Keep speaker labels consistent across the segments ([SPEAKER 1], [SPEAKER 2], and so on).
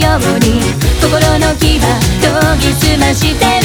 [SPEAKER 1] ように心の牙研ぎ澄まして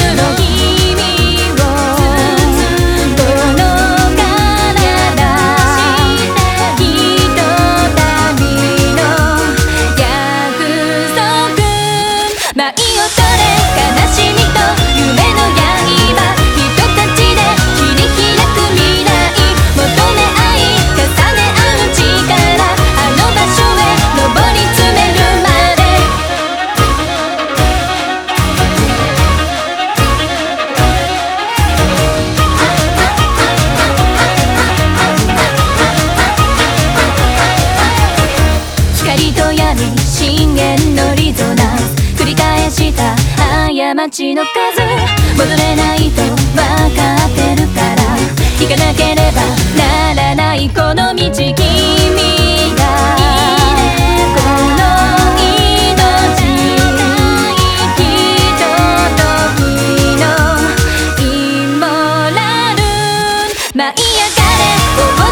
[SPEAKER 1] に深淵のリゾナ繰り返した過ちの数戻れないと分かってるから行かなければならないこの道君がこの命の生き届き舞い上がれ